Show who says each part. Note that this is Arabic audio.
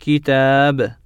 Speaker 1: كتاب.